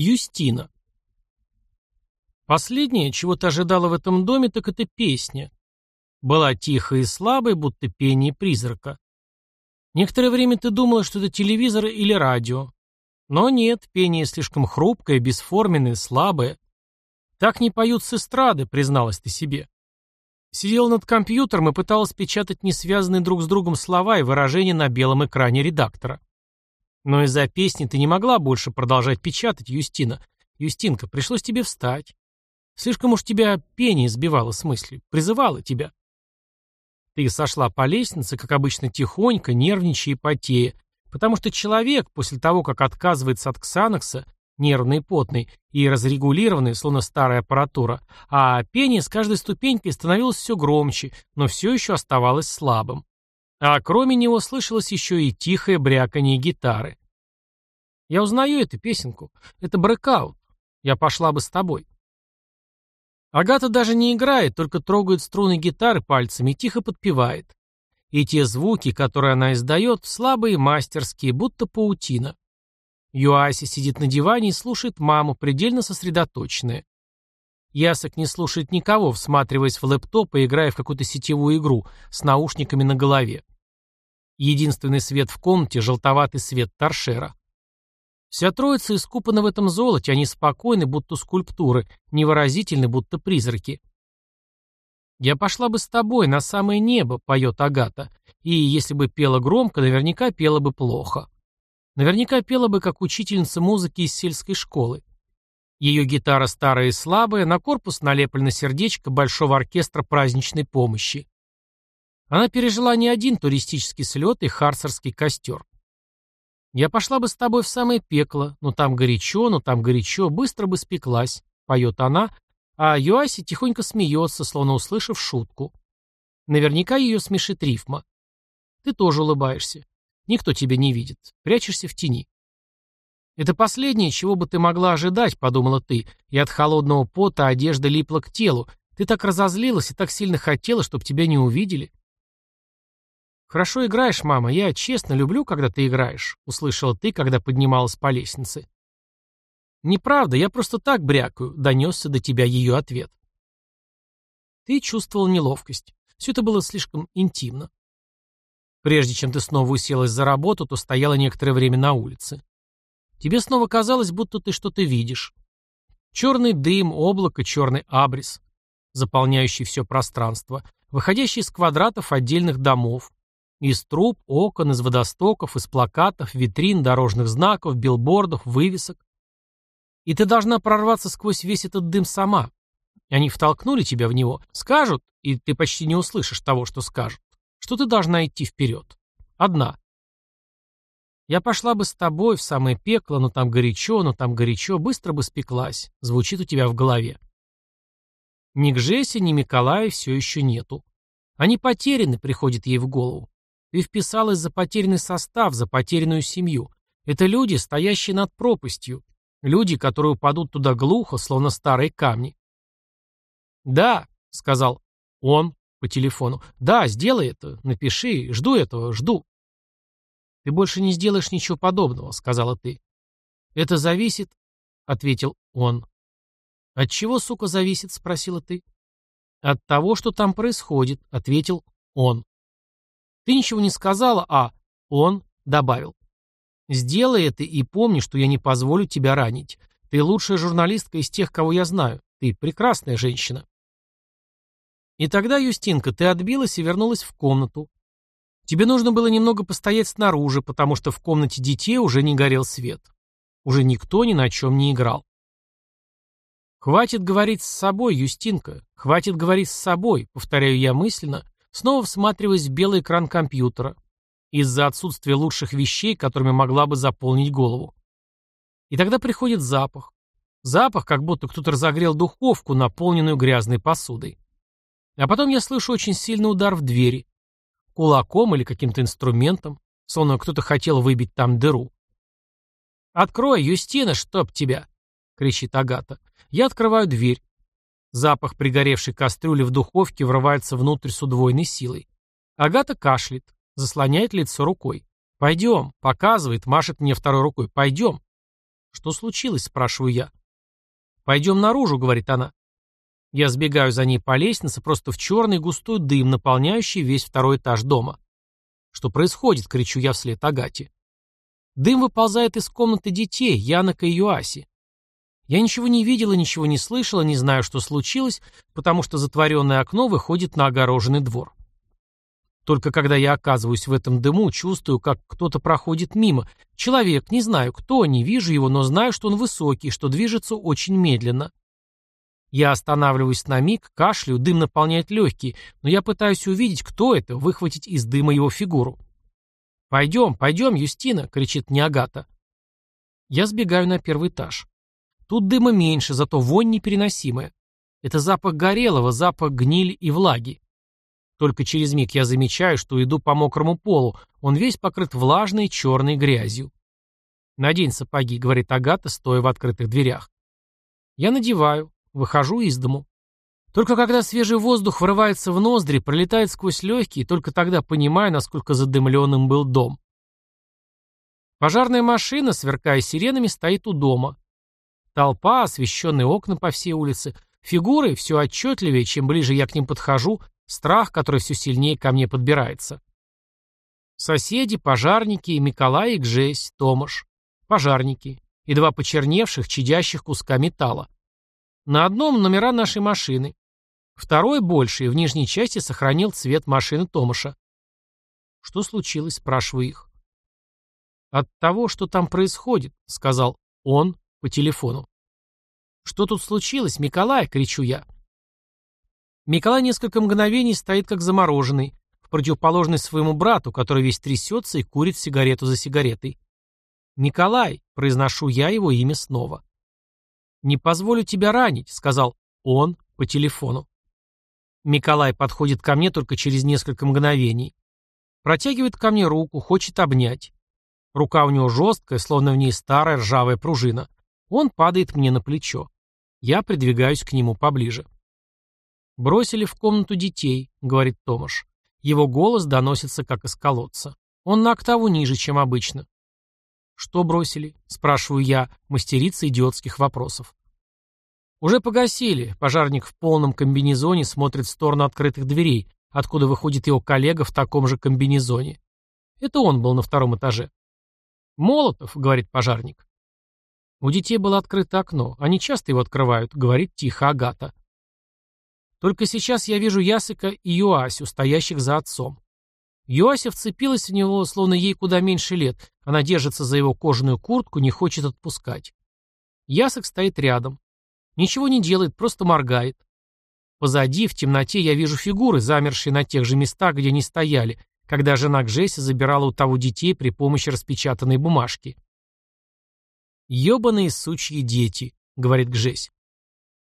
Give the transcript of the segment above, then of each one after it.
Юстина. Последнее, чего ты ожидала в этом доме, так это песня. Была тихая и слабая, будто пение призрака. Некоторое время ты думала, что это телевизор или радио. Но нет, пение слишком хрупкое, бесформенное, слабое. Так не поют с эстрады, призналась ты себе. Сидела над компьютером и пыталась печатать несвязанные друг с другом слова и выражения на белом экране редактора. Но из-за песни ты не могла больше продолжать печатать, Юстина. Юстинка, пришлось тебе встать. Слишком уж тебя пение сбивало с мысли, призывало тебя. Ты сошла по лестнице, как обычно, тихонько, нервничая и потея, потому что человек, после того, как отказывается от ксанокса, нервный, потный и разрегулированный, словно старая аппаратура, а пение с каждой ступенькой становилось все громче, но все еще оставалось слабым. А кроме него слышалось еще и тихое бряканье гитары. Я узнаю эту песенку. Это брекаут. Я пошла бы с тобой. Агата даже не играет, только трогает струны гитары пальцами и тихо подпевает. И те звуки, которые она издает, слабые, мастерские, будто паутина. Юаси сидит на диване и слушает маму, предельно сосредоточенная. Ясок не слушает никого, всматриваясь в лэптоп и играя в какую-то сетевую игру с наушниками на голове. Единственный свет в комнате – желтоватый свет торшера. Вся троица искупана в этом золоте, они спокойны, будто скульптуры, невыразительны, будто призраки. «Я пошла бы с тобой на самое небо», — поет Агата, и, если бы пела громко, наверняка пела бы плохо. Наверняка пела бы, как учительница музыки из сельской школы. Ее гитара старая и слабая, на корпус налеплено сердечко Большого оркестра праздничной помощи. Она пережила не один туристический слет и харцерский костер. «Я пошла бы с тобой в самое пекло, но там горячо, но там горячо, быстро бы спеклась», — поет она, а Юаси тихонько смеется, словно услышав шутку. Наверняка ее смешит рифма. Ты тоже улыбаешься. Никто тебя не видит. Прячешься в тени. «Это последнее, чего бы ты могла ожидать», — подумала ты, и от холодного пота одежда липла к телу. Ты так разозлилась и так сильно хотела, чтобы тебя не увидели. «Хорошо играешь, мама. Я честно люблю, когда ты играешь», — услышала ты, когда поднималась по лестнице. «Неправда, я просто так брякаю», — донесся до тебя ее ответ. Ты чувствовал неловкость. Все это было слишком интимно. Прежде чем ты снова уселась за работу, то стояла некоторое время на улице. Тебе снова казалось, будто ты что-то видишь. Черный дым, облако, черный абрис, заполняющий все пространство, выходящий из квадратов отдельных домов, из труб, окон, из водостоков, из плакатов, витрин, дорожных знаков, билбордов, вывесок. И ты должна прорваться сквозь весь этот дым сама. Они втолкнули тебя в него, скажут, и ты почти не услышишь того, что скажут что ты должна идти вперед. Одна. Я пошла бы с тобой в самое пекло, но там горячо, но там горячо, быстро бы спеклась. Звучит у тебя в голове. Ни Гжеси, ни Миколая все еще нету. Они потеряны, приходит ей в голову. Ты вписалась за потерянный состав, за потерянную семью. Это люди, стоящие над пропастью. Люди, которые упадут туда глухо, словно старые камни. «Да», — сказал он, по телефону. «Да, сделай это. Напиши. Жду этого. Жду». «Ты больше не сделаешь ничего подобного», — сказала ты. «Это зависит», — ответил он. «От чего, сука, зависит?» — спросила ты. «От того, что там происходит», — ответил он. Ты ничего не сказала, а он добавил. «Сделай это и помни, что я не позволю тебя ранить. Ты лучшая журналистка из тех, кого я знаю. Ты прекрасная женщина». И тогда, Юстинка, ты отбилась и вернулась в комнату. Тебе нужно было немного постоять снаружи, потому что в комнате детей уже не горел свет. Уже никто ни на чем не играл. «Хватит говорить с собой, Юстинка, хватит говорить с собой», повторяю я мысленно, снова всматриваясь в белый экран компьютера, из-за отсутствия лучших вещей, которыми могла бы заполнить голову. И тогда приходит запах. Запах, как будто кто-то разогрел духовку, наполненную грязной посудой. А потом я слышу очень сильный удар в двери. Кулаком или каким-то инструментом, словно кто-то хотел выбить там дыру. «Открой, Юстина, чтоб тебя!» — кричит Агата. Я открываю дверь. Запах пригоревшей кастрюли в духовке врывается внутрь с удвоенной силой. Агата кашляет, заслоняет лицо рукой. «Пойдем», — показывает, машет мне второй рукой. «Пойдем». Что случилось, спрашиваю я. Пойдем наружу, говорит она. Я сбегаю за ней по лестнице, просто в черный густой дым, наполняющий весь второй этаж дома. Что происходит, кричу я вслед Агате. Дым выползает из комнаты детей, Янока и Юаси. Я ничего не видела, ничего не слышала, не знаю, что случилось, потому что затворенное окно выходит на огороженный двор. Только когда я оказываюсь в этом дыму, чувствую, как кто-то проходит мимо. Человек, не знаю кто, не вижу его, но знаю, что он высокий, что движется очень медленно. Я останавливаюсь на миг, кашляю, дым наполняет легкие, но я пытаюсь увидеть, кто это, выхватить из дыма его фигуру. «Пойдем, пойдем, Юстина!» — кричит мне. Я сбегаю на первый этаж. Тут дыма меньше, зато вонь непереносимая. Это запах горелого, запах гнили и влаги. Только через миг я замечаю, что иду по мокрому полу, он весь покрыт влажной черной грязью. «Надень сапоги», — говорит Агата, стоя в открытых дверях. Я надеваю, выхожу из дому. Только когда свежий воздух врывается в ноздри, пролетает сквозь легкие, только тогда понимаю, насколько задымленным был дом. Пожарная машина, сверкая сиренами, стоит у дома. Толпа, освещенные окна по всей улице, фигуры все отчетливее, чем ближе я к ним подхожу, Страх, который все сильнее ко мне подбирается. Соседи, пожарники, Миколай и Гжесь, Томаш. Пожарники. И два почерневших, чадящих куска металла. На одном номера нашей машины. Второй, больший, в нижней части сохранил цвет машины Томаша. «Что случилось?» – спрашиваю их. «От того, что там происходит», — сказал он по телефону. «Что тут случилось, Миколай?» — кричу я. Николай несколько мгновений стоит как замороженный, в противоположность своему брату, который весь трясется и курит сигарету за сигаретой. «Николай», — произношу я его имя снова. «Не позволю тебя ранить», — сказал он по телефону. Николай подходит ко мне только через несколько мгновений. Протягивает ко мне руку, хочет обнять. Рука у него жесткая, словно в ней старая ржавая пружина. Он падает мне на плечо. Я придвигаюсь к нему поближе. «Бросили в комнату детей», — говорит Томаш. Его голос доносится, как из колодца. Он на октаву ниже, чем обычно. «Что бросили?» — спрашиваю я, мастерица идиотских вопросов. «Уже погасили». Пожарник в полном комбинезоне смотрит в сторону открытых дверей, откуда выходит его коллега в таком же комбинезоне. Это он был на втором этаже. «Молотов», — говорит пожарник. У детей было открыто окно. Они часто его открывают, говорит тихо Агата. Только сейчас я вижу Ясыка и Юасю, стоящих за отцом. Юася вцепилась в него, словно ей куда меньше лет. Она держится за его кожаную куртку, не хочет отпускать. Ясок стоит рядом. Ничего не делает, просто моргает. Позади, в темноте, я вижу фигуры, замершие на тех же местах, где они стояли, когда жена Гжеси забирала у того детей при помощи распечатанной бумажки. «Ебаные сучьи дети», — говорит Гжесь.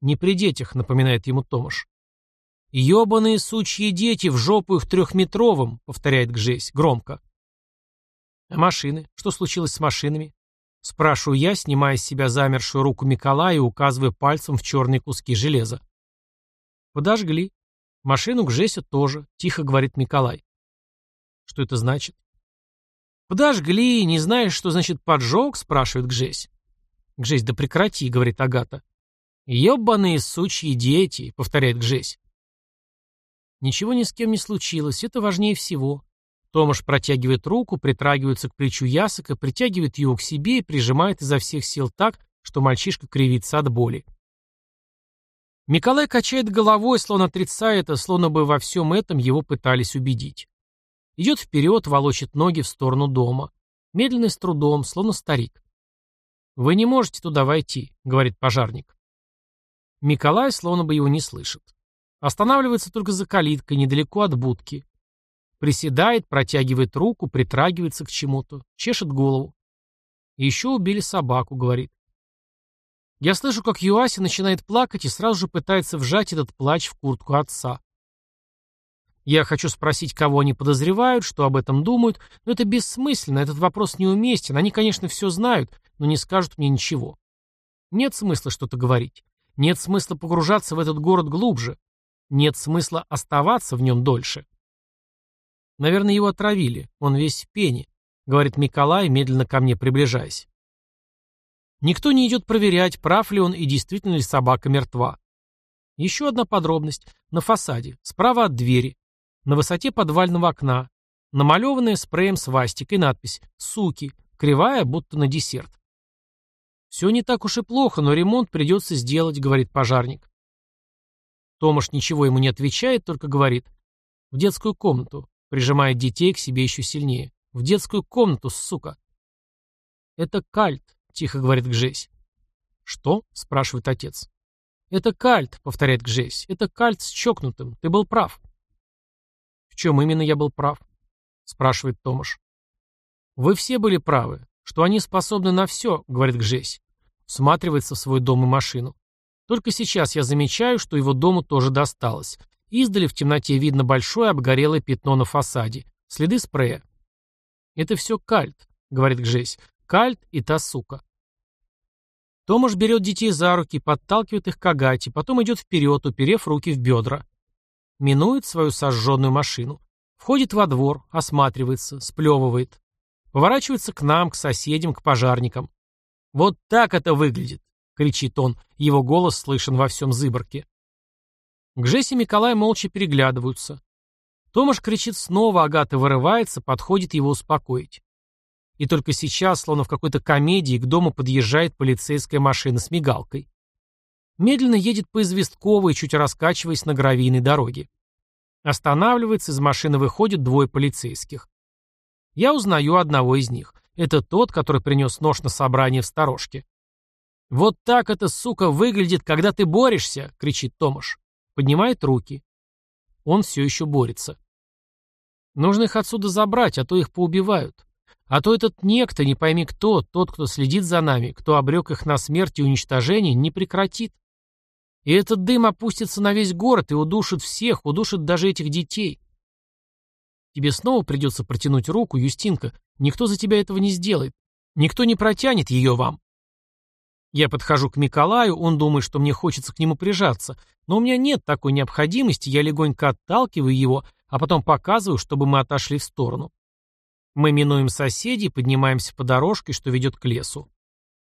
«Не при детях», — напоминает ему Томаш. «Ебаные сучьи дети, в жопу их трехметровым», — повторяет Гжесь, громко. «А машины? Что случилось с машинами?» Спрашиваю я, снимая с себя замершую руку Миколая и указывая пальцем в черные куски железа. «Подожгли. Машину Гжеся тоже», — тихо говорит Миколай. «Что это значит?» «Подожгли, не знаешь, что значит поджог?» — спрашивает Гжесь. «Гжесь, да прекрати», — говорит Агата. «Ебаные сучьи дети», — повторяет Гжесь. Ничего ни с кем не случилось, это важнее всего. Томаш протягивает руку, притрагивается к плечу Ясока, притягивает его к себе и прижимает изо всех сил так, что мальчишка кривится от боли. Николай качает головой, словно отрицая это, словно бы во всем этом его пытались убедить. Идет вперед, волочит ноги в сторону дома. Медленно и с трудом, словно старик. «Вы не можете туда войти», — говорит пожарник. Николай словно бы его не слышит. Останавливается только за калиткой, недалеко от будки. Приседает, протягивает руку, притрагивается к чему-то, чешет голову. Еще убили собаку, говорит. Я слышу, как Юаси начинает плакать и сразу же пытается вжать этот плач в куртку отца. Я хочу спросить, кого они подозревают, что об этом думают, но это бессмысленно, этот вопрос неуместен. Они, конечно, все знают, но не скажут мне ничего. Нет смысла что-то говорить. Нет смысла погружаться в этот город глубже. Нет смысла оставаться в нем дольше. Наверное, его отравили. Он весь в пене, говорит Николай, медленно ко мне приближаясь. Никто не идет проверять, прав ли он и действительно ли собака мертва. Еще одна подробность. На фасаде, справа от двери, на высоте подвального окна, намалеванная спреем свастик и надпись «Суки», кривая, будто на десерт. «Все не так уж и плохо, но ремонт придется сделать», — говорит пожарник. Томаш ничего ему не отвечает, только говорит «В детскую комнату», прижимает детей к себе еще сильнее. «В детскую комнату, сука!» «Это кальт», — тихо говорит Гжесь. «Что?» — спрашивает отец. «Это кальт», — повторяет Гжесь. «Это кальт с чокнутым. Ты был прав». «В чем именно я был прав?» — спрашивает Томаш. «Вы все были правы, что они способны на все», — говорит Гжесь. Всматривается в свой дом и машину. Только сейчас я замечаю, что его дому тоже досталось. Издали в темноте видно большое обгорелое пятно на фасаде. Следы спрея. «Это все кальт», — говорит Гжесь. «Кальт и та сука». Томаш берет детей за руки, подталкивает их к Агате, потом идет вперед, уперев руки в бедра. Минует свою сожженную машину. Входит во двор, осматривается, сплевывает. Поворачивается к нам, к соседям, к пожарникам. «Вот так это выглядит!» — кричит он. Его голос слышен во всем Зыборке. Гжесь и Николай молча переглядываются. Томаш кричит снова, Агата вырывается, подходит его успокоить. И только сейчас, словно в какой-то комедии, к дому подъезжает полицейская машина с мигалкой. Медленно едет по известковой, чуть раскачиваясь на гравийной дороге. Останавливается, из машины выходит двое полицейских. Я узнаю одного из них. Это тот, который принес нож на собрание в сторожке. «Вот так это, сука, выглядит, когда ты борешься!» — кричит Томаш. Поднимает руки. Он все еще борется. Нужно их отсюда забрать, а то их поубивают. А то этот некто, не пойми кто, тот, кто следит за нами, кто обрек их на смерть и уничтожение, не прекратит. И этот дым опустится на весь город и удушит всех, удушит даже этих детей. Тебе снова придется протянуть руку, Юстинка. Никто за тебя этого не сделает. Никто не протянет ее вам. Я подхожу к Николаю, он думает, что мне хочется к нему прижаться, но у меня нет такой необходимости, я легонько отталкиваю его, а потом показываю, чтобы мы отошли в сторону. Мы минуем соседей, поднимаемся по дорожке, что ведет к лесу.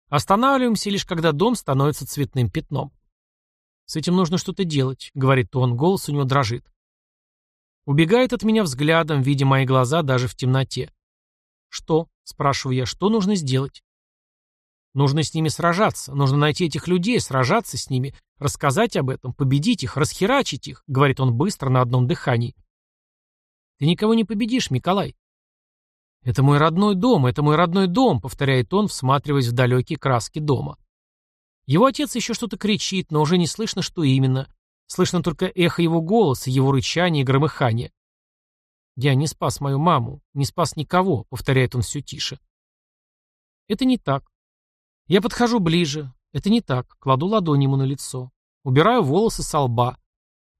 Останавливаемся лишь когда дом становится цветным пятном. «С этим нужно что-то делать», — говорит он, голос у него дрожит. Убегает от меня взглядом, видя мои глаза даже в темноте. «Что?» — спрашиваю я. «Что нужно сделать?» «Нужно с ними сражаться. Нужно найти этих людей, сражаться с ними, рассказать об этом, победить их, расхерачить их», — говорит он быстро на одном дыхании. «Ты никого не победишь, Николай». «Это мой родной дом, это мой родной дом», — повторяет он, всматриваясь в далекие краски дома. Его отец еще что-то кричит, но уже не слышно, что именно. Слышно только эхо его голоса, его рычание и громыхание. «Я не спас мою маму, не спас никого», — повторяет он все тише. Это не так. Я подхожу ближе. Это не так. Кладу ладонь ему на лицо. Убираю волосы со лба.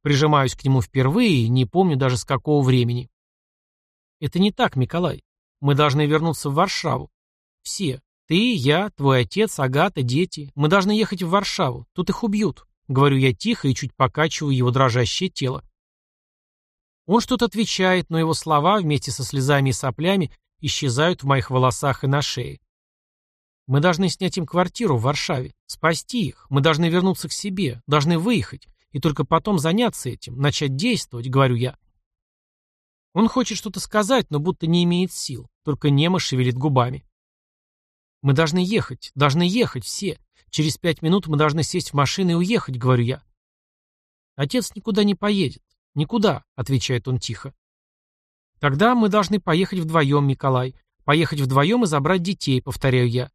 Прижимаюсь к нему впервые, не помню даже с какого времени. Это не так, Николай. Мы должны вернуться в Варшаву. Все. Ты, я, твой отец, Агата, дети. Мы должны ехать в Варшаву. Тут их убьют. Говорю я тихо и чуть покачиваю его дрожащее тело. Он что-то отвечает, но его слова вместе со слезами и соплями исчезают в моих волосах и на шее. Мы должны снять им квартиру в Варшаве, спасти их, мы должны вернуться к себе, должны выехать, и только потом заняться этим, начать действовать, говорю я. Он хочет что-то сказать, но будто не имеет сил, только немо шевелит губами. Мы должны ехать, должны ехать все. Через пять минут мы должны сесть в машину и уехать, говорю я. Отец никуда не поедет. Никуда, отвечает он тихо. Тогда мы должны поехать вдвоем, Николай. Поехать вдвоем и забрать детей, повторяю я.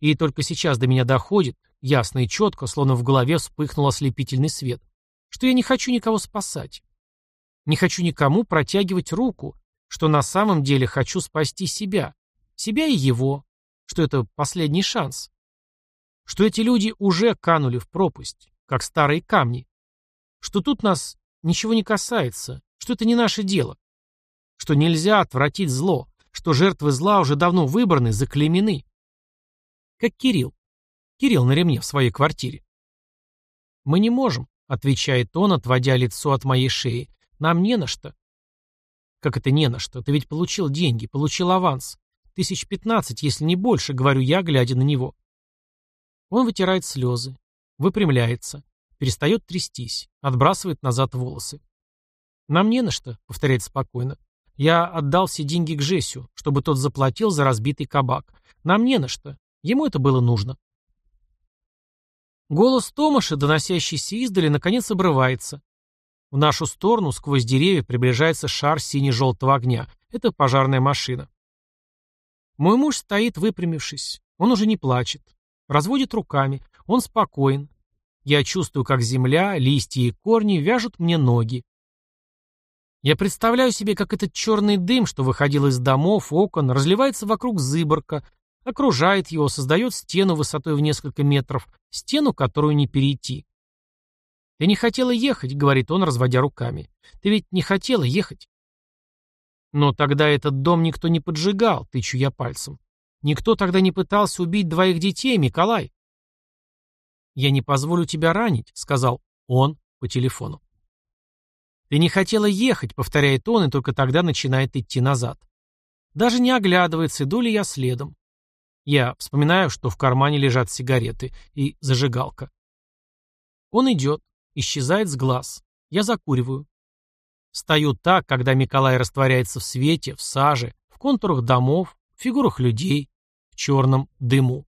И только сейчас до меня доходит, ясно и четко, словно в голове вспыхнул ослепительный свет, что я не хочу никого спасать. Не хочу никому протягивать руку, что на самом деле хочу спасти себя, себя и его, что это последний шанс что эти люди уже канули в пропасть, как старые камни, что тут нас ничего не касается, что это не наше дело, что нельзя отвратить зло, что жертвы зла уже давно выбраны, заклеймены. Как Кирилл. Кирилл на ремне в своей квартире. «Мы не можем», — отвечает он, отводя лицо от моей шеи. «Нам не на что». «Как это не на что? Ты ведь получил деньги, получил аванс. Тысяч пятнадцать, если не больше», — говорю я, глядя на него. Он вытирает слезы, выпрямляется, перестает трястись, отбрасывает назад волосы. «Нам не на что», — повторяет спокойно. «Я отдал все деньги к Жесю, чтобы тот заплатил за разбитый кабак. Нам не на что. Ему это было нужно». Голос Томаша, доносящийся издали, наконец обрывается. В нашу сторону сквозь деревья приближается шар сине-желтого огня. Это пожарная машина. Мой муж стоит, выпрямившись. Он уже не плачет. Разводит руками. Он спокоен. Я чувствую, как земля, листья и корни вяжут мне ноги. Я представляю себе, как этот черный дым, что выходил из домов, окон, разливается вокруг зыборка, окружает его, создает стену высотой в несколько метров, стену, которую не перейти. «Ты не хотела ехать», — говорит он, разводя руками. «Ты ведь не хотела ехать». «Но тогда этот дом никто не поджигал», — тычу я пальцем. «Никто тогда не пытался убить двоих детей, Николай». «Я не позволю тебя ранить», — сказал он по телефону. «Ты не хотела ехать», — повторяет он, и только тогда начинает идти назад. Даже не оглядывается, иду ли я следом. Я вспоминаю, что в кармане лежат сигареты и зажигалка. Он идет, исчезает с глаз. Я закуриваю. Стою так, когда Николай растворяется в свете, в саже, в контурах домов, в фигурах людей, в черном дыму.